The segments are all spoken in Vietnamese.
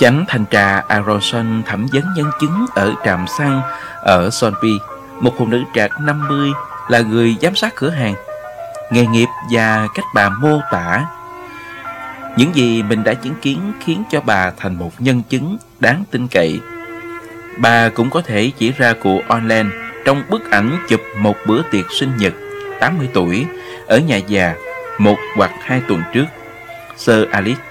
Chánh thanh tra Aronson thẩm vấn nhân chứng ở trạm xăng ở Sonby, một phụ nữ trạc 50 là người giám sát cửa hàng. Nghề nghiệp và cách bà mô tả những gì mình đã chứng kiến khiến cho bà thành một nhân chứng đáng tin cậy. Bà cũng có thể chỉ ra cụ online trong bức ảnh chụp một bữa tiệc sinh nhật 80 tuổi ở nhà già một hoặc hai tuần trước. Sir Alice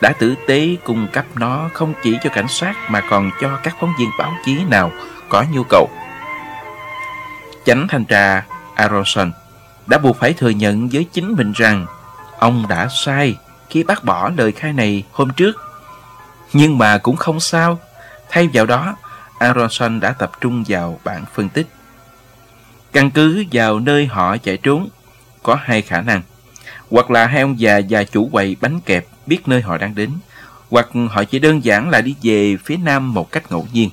đã tử tế cung cấp nó không chỉ cho cảnh sát mà còn cho các phóng viên báo chí nào có nhu cầu. Chánh thanh tra Aronson đã buộc phải thừa nhận với chính mình rằng ông đã sai khi bác bỏ lời khai này hôm trước. Nhưng mà cũng không sao. Thay vào đó, Aronson đã tập trung vào bản phân tích. Căn cứ vào nơi họ chạy trốn, có hai khả năng. Hoặc là hai ông già và chủ quầy bánh kẹp biết nơi họ đang đến, hoặc họ chỉ đơn giản là đi về phía nam một cách ngẫu nhiên.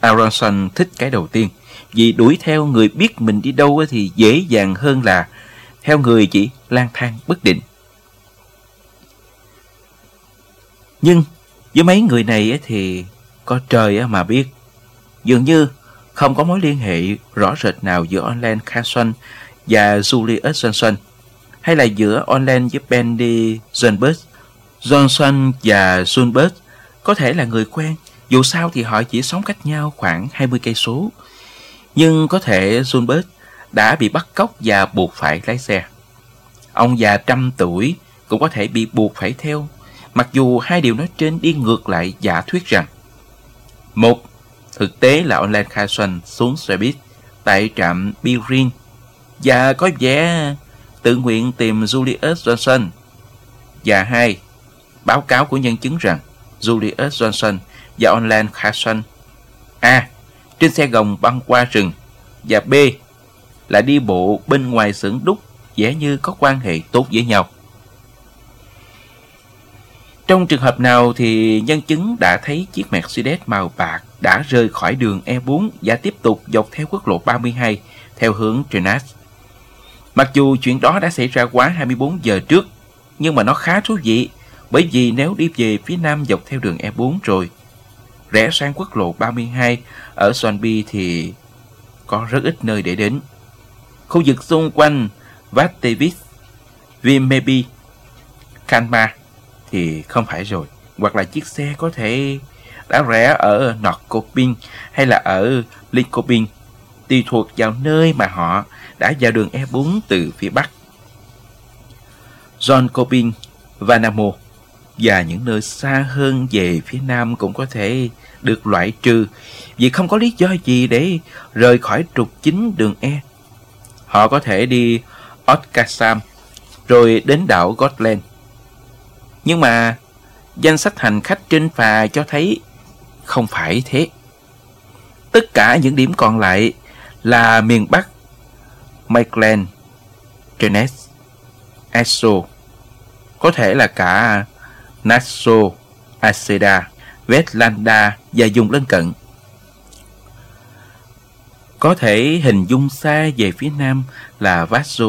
Aronson thích cái đầu tiên, vì đuổi theo người biết mình đi đâu thì dễ dàng hơn là theo người chỉ lang thang bất định. Nhưng với mấy người này thì có trời mà biết. Dường như không có mối liên hệ rõ rệt nào giữa online Carson và Julius Johnson hay là giữa online với Bendy Johnberg. Johnson và Sunbert có thể là người quen, dù sao thì họ chỉ sống cách nhau khoảng 20 cây số. Nhưng có thể Sunbert đã bị bắt cóc và buộc phải lái xe. Ông già trăm tuổi cũng có thể bị buộc phải theo mặc dù hai điều nói trên đi ngược lại giả thuyết rằng một thực tế là online khai xuân xuống xe buýt tại trạm Birin và có vẻ tự nguyện tìm Julius Johnson và hai báo cáo của nhân chứng rằng Julius Johnson và online Carson A. Trên xe gồng băng qua rừng và B. Là đi bộ bên ngoài xưởng đúc vẻ như có quan hệ tốt với nhau. Trong trường hợp nào thì nhân chứng đã thấy chiếc Mercedes màu bạc đã rời khỏi đường E4 và tiếp tục dọc theo quốc lộ 32 theo hướng Trenas. Mặc dù chuyện đó đã xảy ra quá 24 giờ trước, nhưng mà nó khá thú vị bởi vì nếu đi về phía nam dọc theo đường E4 rồi, rẽ sang quốc lộ 32 ở Sonby thì có rất ít nơi để đến. Khu vực xung quanh Vattevis, Vimebi, Kanma thì không phải rồi. Hoặc là chiếc xe có thể đã rẽ ở Norcoping hay là ở Lycoping, tùy thuộc vào nơi mà họ đã vào đường E4 từ phía Bắc. John Coping, Vanamo và những nơi xa hơn về phía Nam cũng có thể được loại trừ vì không có lý do gì để rời khỏi trục chính đường E. Họ có thể đi Otkasam rồi đến đảo Gotland nhưng mà danh sách hành khách trên phà cho thấy không phải thế. Tất cả những điểm còn lại là miền Bắc, Maitland, Trenes, Esso, có thể là cả Nassau, Aceda, Vetlanda và vùng lân cận. Có thể hình dung xa về phía nam là Vaso,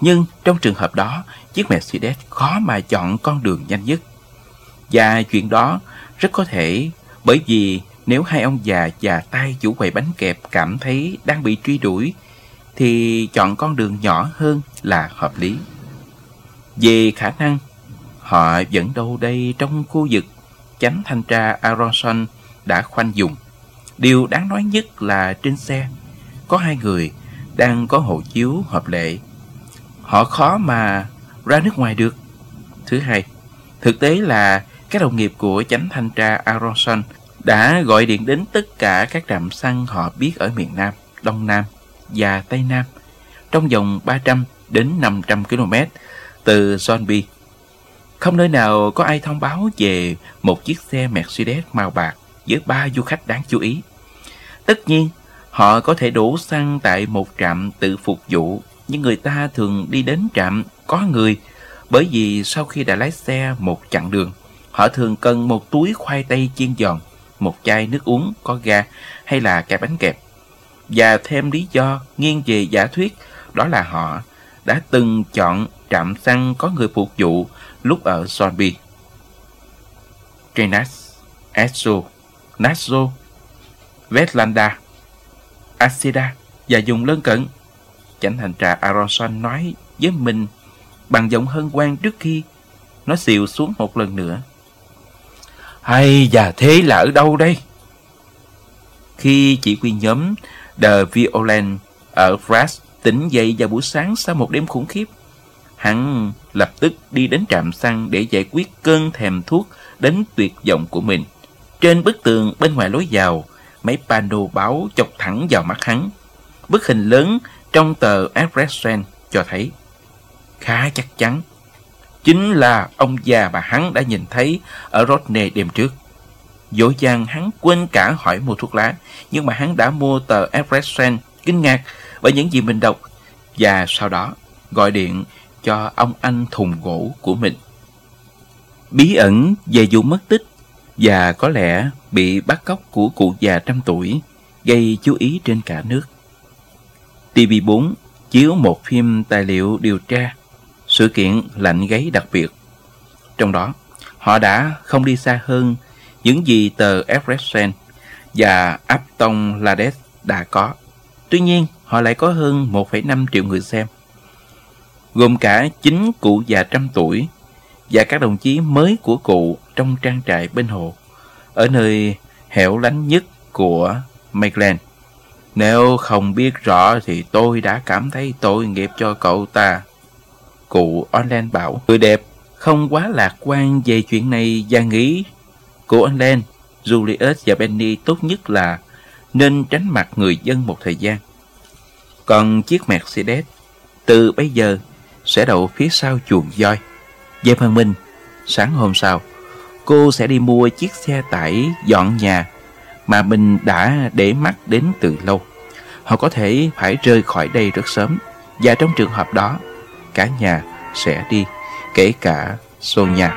nhưng trong trường hợp đó, chiếc Mercedes khó mà chọn con đường nhanh nhất. Và chuyện đó rất có thể bởi vì nếu hai ông già và tay chủ quầy bánh kẹp cảm thấy đang bị truy đuổi thì chọn con đường nhỏ hơn là hợp lý. Về khả năng, họ vẫn đâu đây trong khu vực chánh thanh tra Aronson đã khoanh dùng. Điều đáng nói nhất là trên xe có hai người đang có hộ chiếu hợp lệ. Họ khó mà ra nước ngoài được. Thứ hai, thực tế là các đồng nghiệp của chánh thanh tra Aronson đã gọi điện đến tất cả các trạm xăng họ biết ở miền Nam, Đông Nam và Tây Nam trong vòng 300 đến 500 km từ Zombie. Không nơi nào có ai thông báo về một chiếc xe Mercedes màu bạc với ba du khách đáng chú ý. Tất nhiên, họ có thể đổ xăng tại một trạm tự phục vụ, nhưng người ta thường đi đến trạm có người bởi vì sau khi đã lái xe một chặng đường, họ thường cần một túi khoai tây chiên giòn, một chai nước uống có ga hay là cái bánh kẹp. Và thêm lý do nghiêng về giả thuyết đó là họ đã từng chọn trạm xăng có người phục vụ lúc ở Zombie. Trenas, Esso, Naso, Vetlanda, Asida và dùng lân cận. Chánh hành trà Aronson nói với mình bằng giọng hân hoan trước khi nó xìu xuống một lần nữa. Hay và thế là ở đâu đây? Khi chỉ huy nhóm The Violent ở Brass tỉnh dậy vào buổi sáng sau một đêm khủng khiếp, hắn lập tức đi đến trạm xăng để giải quyết cơn thèm thuốc đến tuyệt vọng của mình. Trên bức tường bên ngoài lối vào, mấy pano báo chọc thẳng vào mắt hắn. Bức hình lớn trong tờ Adressen cho thấy khá chắc chắn chính là ông già mà hắn đã nhìn thấy ở Rodney đêm trước. Dỗ dàng hắn quên cả hỏi mua thuốc lá, nhưng mà hắn đã mua tờ Expressen kinh ngạc bởi những gì mình đọc và sau đó gọi điện cho ông anh thùng gỗ của mình. Bí ẩn về vụ mất tích và có lẽ bị bắt cóc của cụ già trăm tuổi gây chú ý trên cả nước. TV4 chiếu một phim tài liệu điều tra sự kiện lạnh gáy đặc biệt. Trong đó, họ đã không đi xa hơn những gì tờ Everest và Upton Lades đã có. Tuy nhiên, họ lại có hơn 1,5 triệu người xem, gồm cả chính cụ già trăm tuổi và các đồng chí mới của cụ trong trang trại bên hồ, ở nơi hẻo lánh nhất của Maitland. Nếu không biết rõ thì tôi đã cảm thấy tội nghiệp cho cậu ta. Cụ Orland bảo, người đẹp không quá lạc quan về chuyện này và nghĩ cụ Orland, Julius và Benny tốt nhất là nên tránh mặt người dân một thời gian. Còn chiếc Mercedes từ bây giờ sẽ đậu phía sau chuồng voi. Về phần mình, sáng hôm sau, cô sẽ đi mua chiếc xe tải dọn nhà mà mình đã để mắt đến từ lâu. Họ có thể phải rời khỏi đây rất sớm và trong trường hợp đó, cả nhà sẽ đi, kể cả Sonia.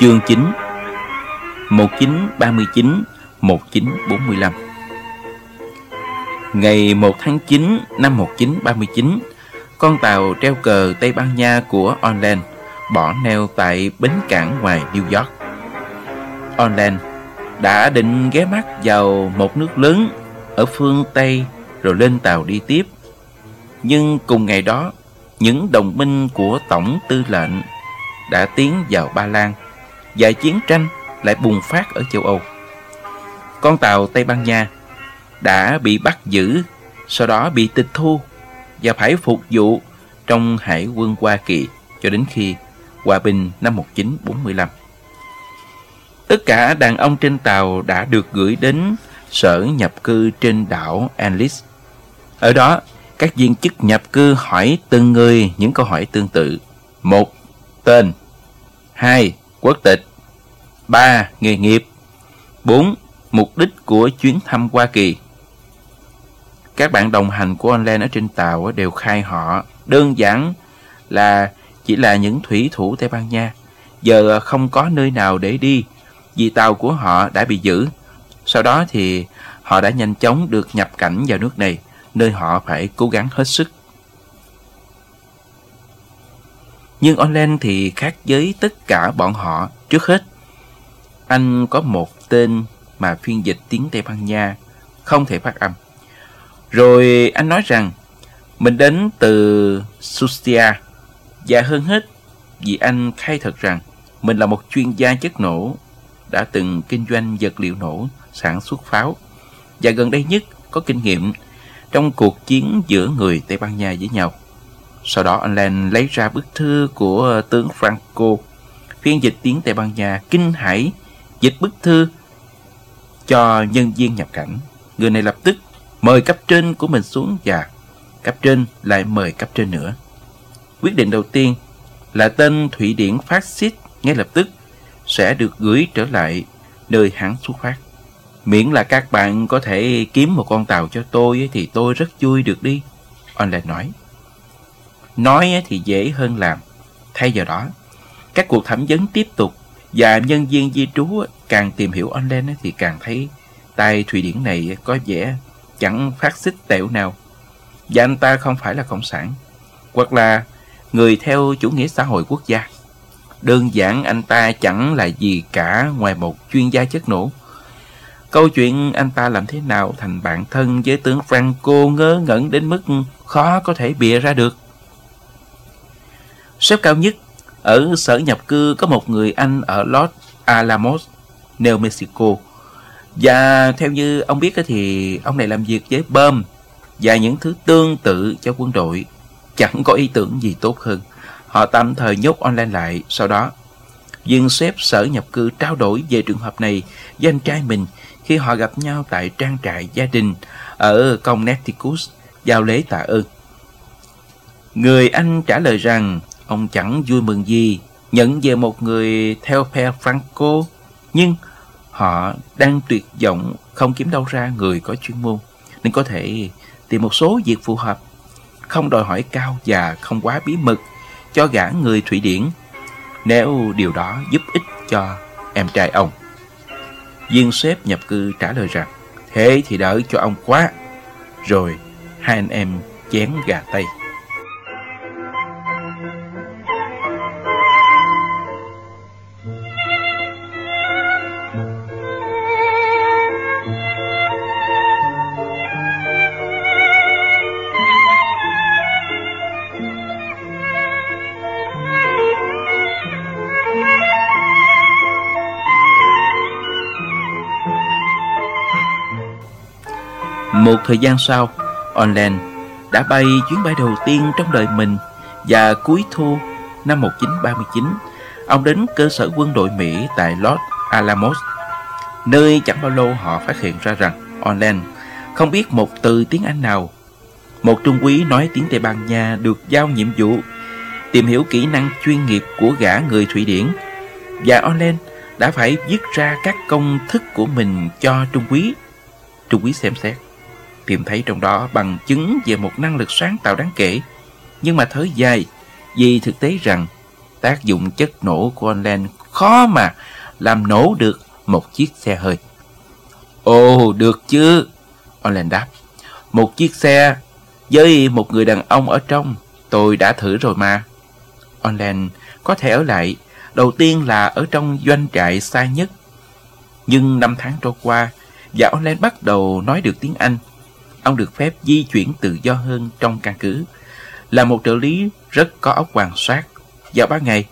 Chương 9 1939-1945 Ngày 1 tháng 9 năm 1939, con tàu treo cờ Tây Ban Nha của Orland bỏ neo tại bến cảng ngoài New York. Orland đã định ghé mắt vào một nước lớn ở phương Tây rồi lên tàu đi tiếp. Nhưng cùng ngày đó, những đồng minh của Tổng Tư lệnh đã tiến vào Ba Lan và chiến tranh lại bùng phát ở châu Âu. Con tàu Tây Ban Nha đã bị bắt giữ, sau đó bị tịch thu và phải phục vụ trong hải quân Hoa Kỳ cho đến khi hòa bình năm 1945. Tất cả đàn ông trên tàu đã được gửi đến sở nhập cư trên đảo Anlis. Ở đó, các viên chức nhập cư hỏi từng người những câu hỏi tương tự. một Tên hai, Quốc tịch 3. Nghề nghiệp 4. Mục đích của chuyến thăm Hoa Kỳ Các bạn đồng hành của online ở trên tàu đều khai họ đơn giản là chỉ là những thủy thủ Tây Ban Nha giờ không có nơi nào để đi, vì tàu của họ đã bị giữ. Sau đó thì họ đã nhanh chóng được nhập cảnh vào nước này, nơi họ phải cố gắng hết sức. Nhưng online thì khác với tất cả bọn họ trước hết anh có một tên mà phiên dịch tiếng Tây Ban Nha không thể phát âm. Rồi anh nói rằng mình đến từ Sustia và hơn hết vì anh khai thật rằng mình là một chuyên gia chất nổ đã từng kinh doanh vật liệu nổ sản xuất pháo và gần đây nhất có kinh nghiệm trong cuộc chiến giữa người Tây Ban Nha với nhau. Sau đó anh Len lấy ra bức thư của tướng Franco, phiên dịch tiếng Tây Ban Nha kinh hãi dịch bức thư cho nhân viên nhập cảnh. Người này lập tức mời cấp trên của mình xuống và cấp trên lại mời cấp trên nữa. Quyết định đầu tiên là tên Thụy Điển phát xít ngay lập tức sẽ được gửi trở lại nơi hắn xuất phát. Miễn là các bạn có thể kiếm một con tàu cho tôi thì tôi rất vui được đi. Online nói. Nói thì dễ hơn làm. Thay vào đó, các cuộc thẩm vấn tiếp tục và nhân viên di trú càng tìm hiểu online thì càng thấy tay Thụy Điển này có vẻ chẳng phát xích tẹo nào. Và anh ta không phải là cộng sản, hoặc là người theo chủ nghĩa xã hội quốc gia. Đơn giản anh ta chẳng là gì cả ngoài một chuyên gia chất nổ. Câu chuyện anh ta làm thế nào thành bạn thân với tướng Franco ngớ ngẩn đến mức khó có thể bịa ra được. Sếp cao nhất ở sở nhập cư có một người Anh ở Los Alamos, New Mexico. Và theo như ông biết thì ông này làm việc với bơm và những thứ tương tự cho quân đội. Chẳng có ý tưởng gì tốt hơn. Họ tạm thời nhốt online lại. Sau đó, viên xếp sở nhập cư trao đổi về trường hợp này với anh trai mình khi họ gặp nhau tại trang trại gia đình ở Connecticut giao lễ tạ ơn. Người Anh trả lời rằng ông chẳng vui mừng gì nhận về một người theo phe Franco, nhưng họ đang tuyệt vọng không kiếm đâu ra người có chuyên môn, nên có thể tìm một số việc phù hợp, không đòi hỏi cao và không quá bí mật cho gã người Thụy Điển, nếu điều đó giúp ích cho em trai ông. Viên sếp nhập cư trả lời rằng, thế thì đỡ cho ông quá. Rồi hai anh em chén gà tây. Một thời gian sau, Orland đã bay chuyến bay đầu tiên trong đời mình và cuối thu năm 1939, ông đến cơ sở quân đội Mỹ tại Los Alamos, nơi chẳng bao lâu họ phát hiện ra rằng Orland không biết một từ tiếng Anh nào. Một trung úy nói tiếng Tây Ban Nha được giao nhiệm vụ tìm hiểu kỹ năng chuyên nghiệp của gã người Thụy Điển và Orland đã phải viết ra các công thức của mình cho trung úy. Trung úy xem xét tìm thấy trong đó bằng chứng về một năng lực sáng tạo đáng kể. Nhưng mà thời dài, vì thực tế rằng tác dụng chất nổ của online khó mà làm nổ được một chiếc xe hơi. Ồ, được chứ? Online đáp. Một chiếc xe với một người đàn ông ở trong, tôi đã thử rồi mà. Online có thể ở lại, đầu tiên là ở trong doanh trại xa nhất. Nhưng năm tháng trôi qua, và online bắt đầu nói được tiếng Anh ông được phép di chuyển tự do hơn trong căn cứ. Là một trợ lý rất có óc quan sát. Vào ba ngày,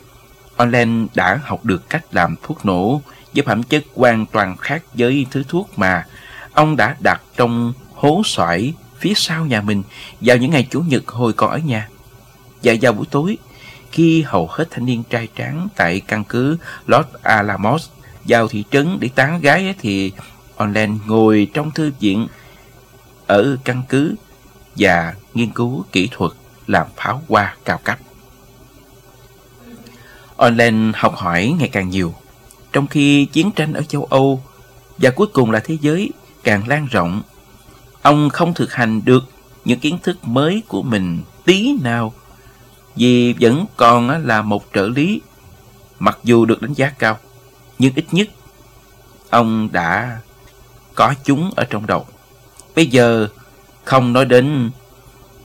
Olen đã học được cách làm thuốc nổ với phẩm chất hoàn toàn khác với thứ thuốc mà ông đã đặt trong hố xoải phía sau nhà mình vào những ngày Chủ nhật hồi còn ở nhà. Và vào buổi tối, khi hầu hết thanh niên trai tráng tại căn cứ Los Alamos vào thị trấn để tán gái thì Olen ngồi trong thư viện ở căn cứ và nghiên cứu kỹ thuật làm pháo hoa cao cấp. Online học hỏi ngày càng nhiều, trong khi chiến tranh ở châu Âu và cuối cùng là thế giới càng lan rộng. Ông không thực hành được những kiến thức mới của mình tí nào vì vẫn còn là một trợ lý mặc dù được đánh giá cao nhưng ít nhất ông đã có chúng ở trong đầu Bây giờ không nói đến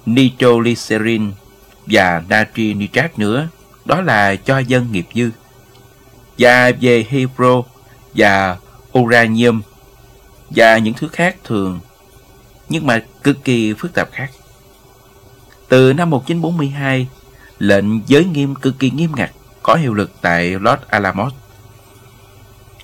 nitroglycerin và natri nitrat nữa, đó là cho dân nghiệp dư. Và về hydro và uranium và những thứ khác thường, nhưng mà cực kỳ phức tạp khác. Từ năm 1942, lệnh giới nghiêm cực kỳ nghiêm ngặt có hiệu lực tại Los Alamos.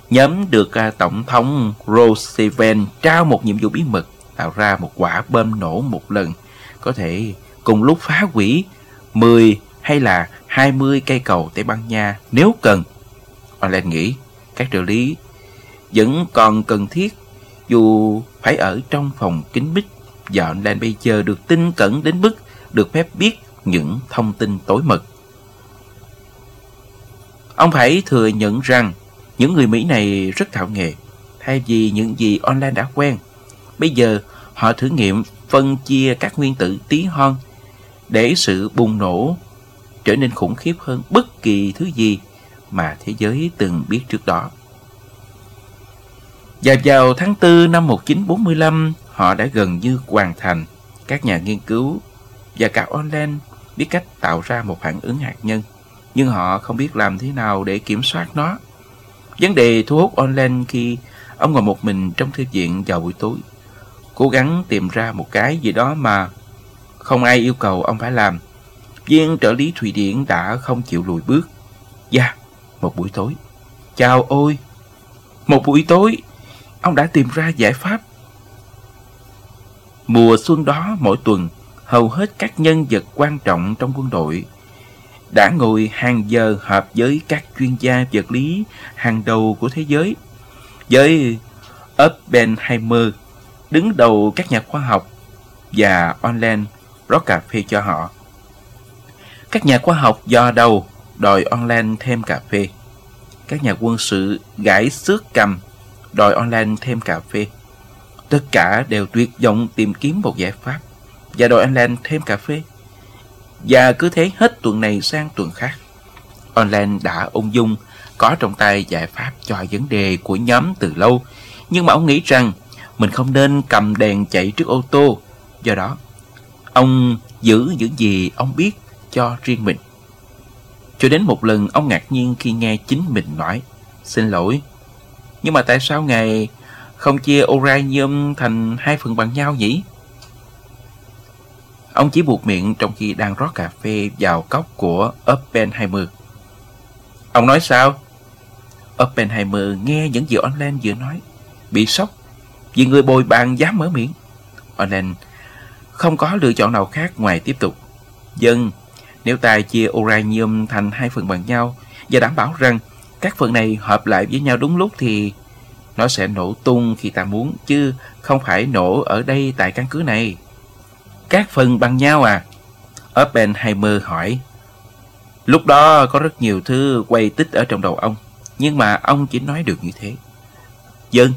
Nhóm được à, Tổng thống Roosevelt trao một nhiệm vụ bí mật tạo ra một quả bơm nổ một lần, có thể cùng lúc phá hủy 10 hay là 20 cây cầu Tây Ban Nha nếu cần. Orland nghĩ, các trợ lý vẫn còn cần thiết, dù phải ở trong phòng kín mít và Orland bây giờ được tin cẩn đến mức được phép biết những thông tin tối mật. Ông phải thừa nhận rằng những người Mỹ này rất thạo nghề, thay vì những gì online đã quen. Bây giờ họ thử nghiệm phân chia các nguyên tử tí hon để sự bùng nổ trở nên khủng khiếp hơn bất kỳ thứ gì mà thế giới từng biết trước đó. Và vào tháng 4 năm 1945, họ đã gần như hoàn thành. Các nhà nghiên cứu và cả online biết cách tạo ra một phản ứng hạt nhân, nhưng họ không biết làm thế nào để kiểm soát nó. Vấn đề thu hút online khi ông ngồi một mình trong thư viện vào buổi tối, cố gắng tìm ra một cái gì đó mà không ai yêu cầu ông phải làm. Viên trợ lý Thụy Điển đã không chịu lùi bước. Dạ, yeah, một buổi tối. Chào ôi! Một buổi tối, ông đã tìm ra giải pháp. Mùa xuân đó mỗi tuần, hầu hết các nhân vật quan trọng trong quân đội đã ngồi hàng giờ họp với các chuyên gia vật lý hàng đầu của thế giới. Với Oppenheimer đứng đầu các nhà khoa học và online rót cà phê cho họ. Các nhà khoa học do đầu đòi online thêm cà phê. Các nhà quân sự gãi xước cầm đòi online thêm cà phê. Tất cả đều tuyệt vọng tìm kiếm một giải pháp và đòi online thêm cà phê. Và cứ thế hết tuần này sang tuần khác. Online đã ung dung, có trong tay giải pháp cho vấn đề của nhóm từ lâu. Nhưng mà ông nghĩ rằng mình không nên cầm đèn chạy trước ô tô. Do đó, ông giữ những gì ông biết cho riêng mình. Cho đến một lần ông ngạc nhiên khi nghe chính mình nói Xin lỗi Nhưng mà tại sao ngài không chia uranium thành hai phần bằng nhau nhỉ? Ông chỉ buộc miệng trong khi đang rót cà phê vào cốc của Oppenheimer. Ông nói sao? Oppenheimer nghe những gì online vừa nói, bị sốc vì người bồi bàn dám mở miệng. Online không có lựa chọn nào khác ngoài tiếp tục. Dân, nếu ta chia uranium thành hai phần bằng nhau và đảm bảo rằng các phần này hợp lại với nhau đúng lúc thì nó sẽ nổ tung khi ta muốn chứ không phải nổ ở đây tại căn cứ này. Các phần bằng nhau à? Oppenheimer hỏi. Lúc đó có rất nhiều thứ quay tích ở trong đầu ông, nhưng mà ông chỉ nói được như thế. Dân,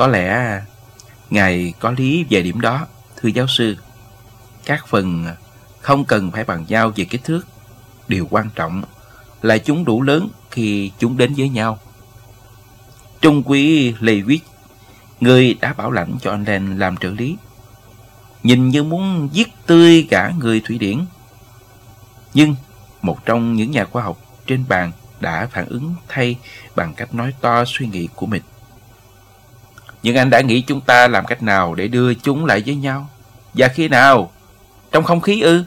có lẽ ngài có lý về điểm đó, thưa giáo sư. Các phần không cần phải bằng nhau về kích thước. Điều quan trọng là chúng đủ lớn khi chúng đến với nhau. Trung quý Lewis, người đã bảo lãnh cho anh Len làm trợ lý, nhìn như muốn giết tươi cả người Thụy Điển. Nhưng một trong những nhà khoa học trên bàn đã phản ứng thay bằng cách nói to suy nghĩ của mình. Nhưng anh đã nghĩ chúng ta làm cách nào để đưa chúng lại với nhau? Và khi nào? Trong không khí ư?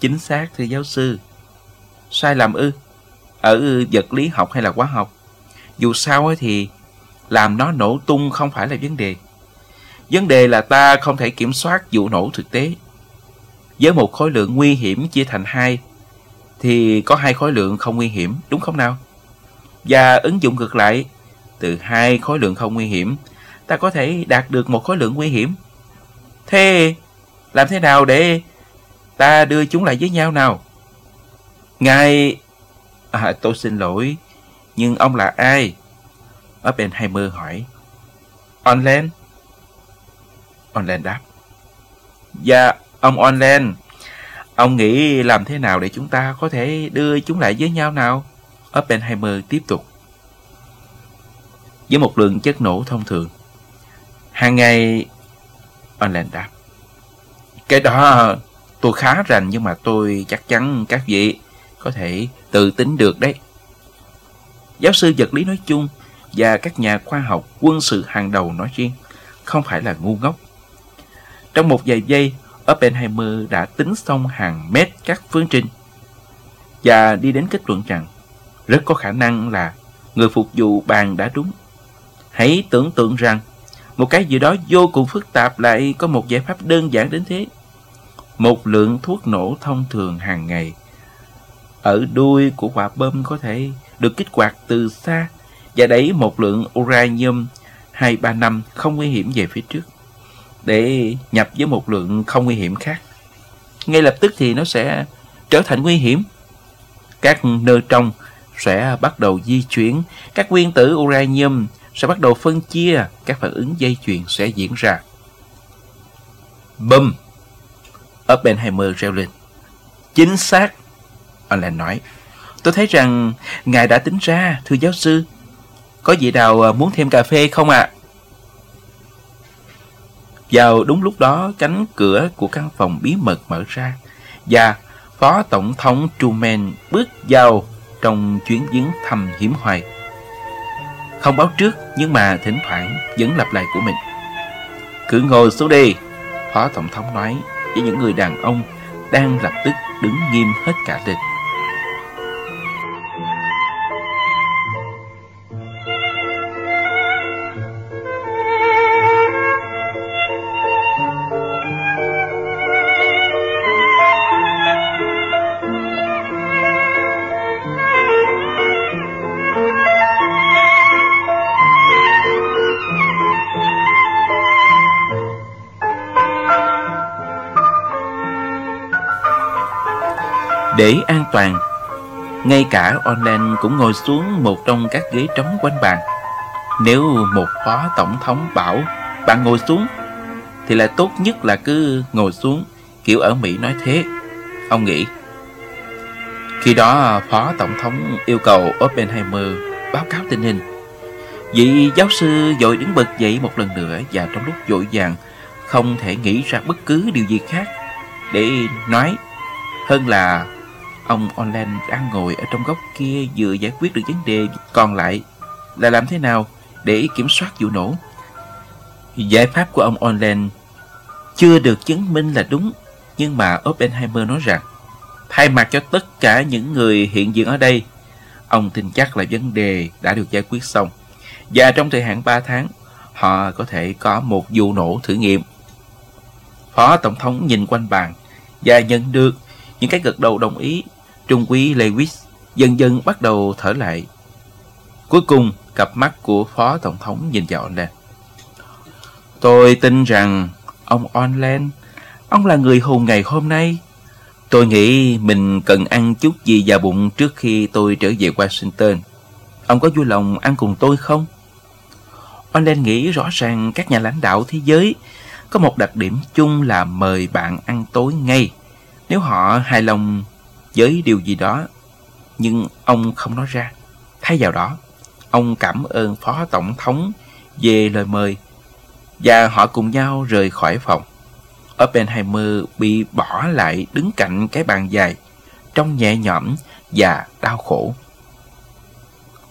Chính xác thưa giáo sư. Sai lầm ư? Ở vật lý học hay là hóa học? Dù sao thì làm nó nổ tung không phải là vấn đề. Vấn đề là ta không thể kiểm soát vụ nổ thực tế. Với một khối lượng nguy hiểm chia thành hai, thì có hai khối lượng không nguy hiểm, đúng không nào? Và ứng dụng ngược lại, từ hai khối lượng không nguy hiểm, ta có thể đạt được một khối lượng nguy hiểm. Thế làm thế nào để ta đưa chúng lại với nhau nào? Ngài... À, tôi xin lỗi, nhưng ông là ai? Oppenheimer hỏi. Online? Online đáp. Dạ, ông Online. Ông nghĩ làm thế nào để chúng ta có thể đưa chúng lại với nhau nào? Oppenheimer tiếp tục. Với một lượng chất nổ thông thường. Hàng ngày... Online đáp. Cái đó tôi khá rành nhưng mà tôi chắc chắn các vị có thể tự tính được đấy. Giáo sư vật lý nói chung và các nhà khoa học quân sự hàng đầu nói riêng không phải là ngu ngốc. Trong một vài giây, Oppenheimer đã tính xong hàng mét các phương trình và đi đến kết luận rằng rất có khả năng là người phục vụ bàn đã đúng. Hãy tưởng tượng rằng, một cái gì đó vô cùng phức tạp lại có một giải pháp đơn giản đến thế. Một lượng thuốc nổ thông thường hàng ngày ở đuôi của quả bom có thể được kích hoạt từ xa và đẩy một lượng uranium 235 không nguy hiểm về phía trước để nhập với một lượng không nguy hiểm khác. Ngay lập tức thì nó sẽ trở thành nguy hiểm. Các nơ trong sẽ bắt đầu di chuyển các nguyên tử uranium sẽ bắt đầu phân chia, các phản ứng dây chuyền sẽ diễn ra. Bum! Oppenheimer reo lên. Chính xác! Alan nói. Tôi thấy rằng ngài đã tính ra, thưa giáo sư. Có vị nào muốn thêm cà phê không ạ? À? Vào đúng lúc đó, cánh cửa của căn phòng bí mật mở ra và Phó Tổng thống Truman bước vào trong chuyến viếng thăm hiểm hoài. Không báo trước nhưng mà thỉnh thoảng vẫn lặp lại của mình. Cứ ngồi xuống đi, Phó Tổng thống nói với những người đàn ông đang lập tức đứng nghiêm hết cả lên. Để an toàn, ngay cả online cũng ngồi xuống một trong các ghế trống quanh bàn. Nếu một phó tổng thống bảo bạn ngồi xuống, thì là tốt nhất là cứ ngồi xuống, kiểu ở Mỹ nói thế. Ông nghĩ. Khi đó, phó tổng thống yêu cầu Oppenheimer báo cáo tình hình. Vị giáo sư dội đứng bật dậy một lần nữa và trong lúc vội vàng không thể nghĩ ra bất cứ điều gì khác để nói hơn là Ông Online đang ngồi ở trong góc kia vừa giải quyết được vấn đề còn lại là làm thế nào để kiểm soát vụ nổ. Giải pháp của ông Online chưa được chứng minh là đúng, nhưng mà Oppenheimer nói rằng thay mặt cho tất cả những người hiện diện ở đây, ông tin chắc là vấn đề đã được giải quyết xong. Và trong thời hạn 3 tháng, họ có thể có một vụ nổ thử nghiệm. Phó Tổng thống nhìn quanh bàn và nhận được những cái gật đầu đồng ý Trung quý Lewis dần dần bắt đầu thở lại. Cuối cùng, cặp mắt của Phó Tổng thống nhìn vào Orland. Tôi tin rằng ông Orland, ông là người hùng ngày hôm nay. Tôi nghĩ mình cần ăn chút gì vào bụng trước khi tôi trở về Washington. Ông có vui lòng ăn cùng tôi không? Orland nghĩ rõ ràng các nhà lãnh đạo thế giới có một đặc điểm chung là mời bạn ăn tối ngay nếu họ hài lòng với điều gì đó, nhưng ông không nói ra. Thay vào đó, ông cảm ơn Phó Tổng thống về lời mời và họ cùng nhau rời khỏi phòng. Oppenheimer bị bỏ lại đứng cạnh cái bàn dài, trong nhẹ nhõm và đau khổ.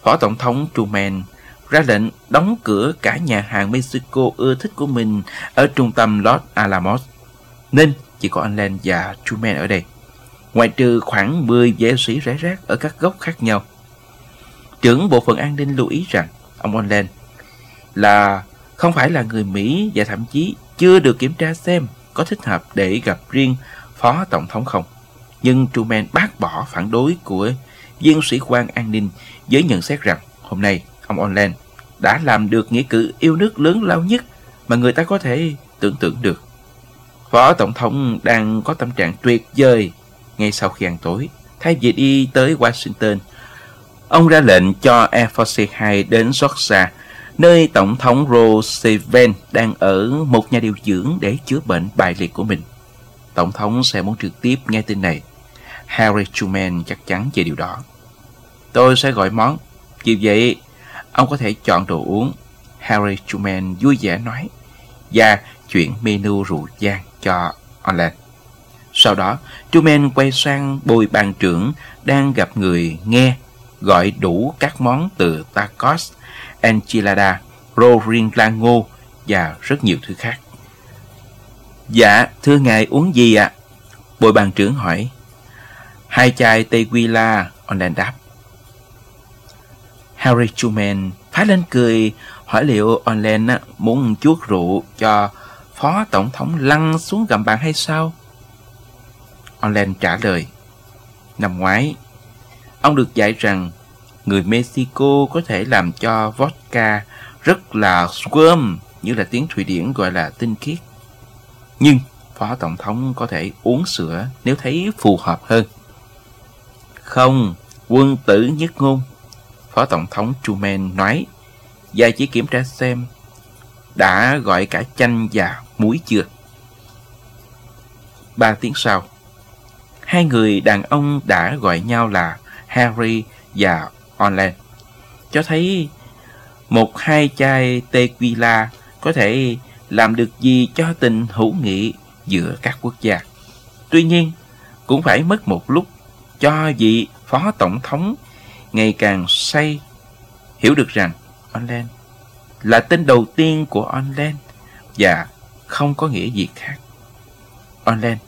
Phó Tổng thống Truman ra lệnh đóng cửa cả nhà hàng Mexico ưa thích của mình ở trung tâm Los Alamos, nên chỉ có anh Len và Truman ở đây Ngoài trừ khoảng 10 vệ sĩ rải rác ở các góc khác nhau. Trưởng bộ phận an ninh lưu ý rằng, ông Allen là không phải là người Mỹ và thậm chí chưa được kiểm tra xem có thích hợp để gặp riêng Phó Tổng thống không. Nhưng Truman bác bỏ phản đối của viên sĩ quan an ninh với nhận xét rằng hôm nay ông Allen đã làm được nghĩa cử yêu nước lớn lao nhất mà người ta có thể tưởng tượng được. Phó Tổng thống đang có tâm trạng tuyệt vời ngay sau khi ăn tối, thay vì đi tới Washington. Ông ra lệnh cho Air Force 2 đến Georgia, nơi Tổng thống Roosevelt đang ở một nhà điều dưỡng để chữa bệnh bại liệt của mình. Tổng thống sẽ muốn trực tiếp nghe tin này. Harry Truman chắc chắn về điều đó. Tôi sẽ gọi món. Vì vậy, ông có thể chọn đồ uống. Harry Truman vui vẻ nói. Và chuyển menu rượu vang cho Orland. Sau đó, Truman quay sang bồi bàn trưởng đang gặp người nghe gọi đủ các món từ tacos, enchilada, rorinlango và rất nhiều thứ khác. Dạ, thưa ngài uống gì ạ? À? Bồi bàn trưởng hỏi. Hai chai tequila, Orland đáp. Harry Truman phá lên cười hỏi liệu Orland muốn chuốt rượu cho phó tổng thống lăn xuống gầm bàn hay sao? Orlen trả lời. Năm ngoái, ông được dạy rằng người Mexico có thể làm cho vodka rất là squirm, như là tiếng Thụy Điển gọi là tinh khiết. Nhưng Phó Tổng thống có thể uống sữa nếu thấy phù hợp hơn. Không, quân tử nhất ngôn. Phó Tổng thống Truman nói và chỉ kiểm tra xem đã gọi cả chanh và muối chưa. Ba tiếng sau, hai người đàn ông đã gọi nhau là Harry và Orland, cho thấy một hai chai tequila có thể làm được gì cho tình hữu nghị giữa các quốc gia. Tuy nhiên, cũng phải mất một lúc cho vị phó tổng thống ngày càng say hiểu được rằng Orland là tên đầu tiên của Orland và không có nghĩa gì khác. Orland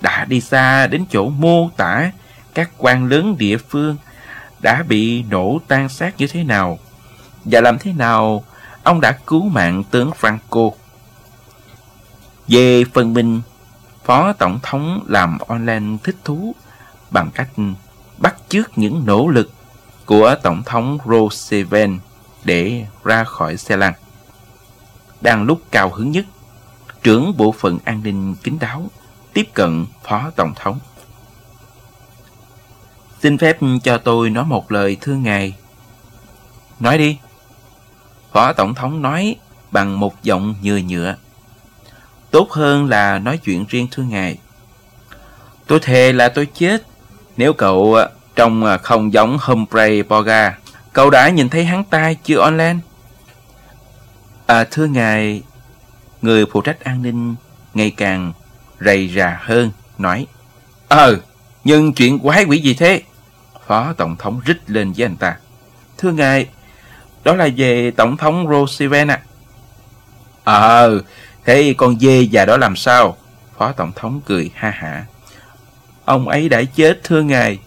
đã đi xa đến chỗ mô tả các quan lớn địa phương đã bị nổ tan xác như thế nào và làm thế nào ông đã cứu mạng tướng Franco. Về phần mình, Phó Tổng thống làm online thích thú bằng cách bắt chước những nỗ lực của Tổng thống Roosevelt để ra khỏi xe lăn. Đang lúc cao hứng nhất, trưởng bộ phận an ninh kín đáo tiếp cận Phó Tổng thống. Xin phép cho tôi nói một lời thưa ngài. Nói đi. Phó Tổng thống nói bằng một giọng nhừa nhựa. Tốt hơn là nói chuyện riêng thưa ngài. Tôi thề là tôi chết nếu cậu trông không giống Humphrey Bogart. Cậu đã nhìn thấy hắn ta chưa online? À thưa ngài, người phụ trách an ninh ngày càng rầy rà hơn, nói Ờ, nhưng chuyện quái quỷ gì thế? Phó Tổng thống rít lên với anh ta. Thưa ngài, đó là về Tổng thống Roosevelt ạ. Ờ, thế con dê già đó làm sao? Phó Tổng thống cười ha hả. Ông ấy đã chết thưa ngài.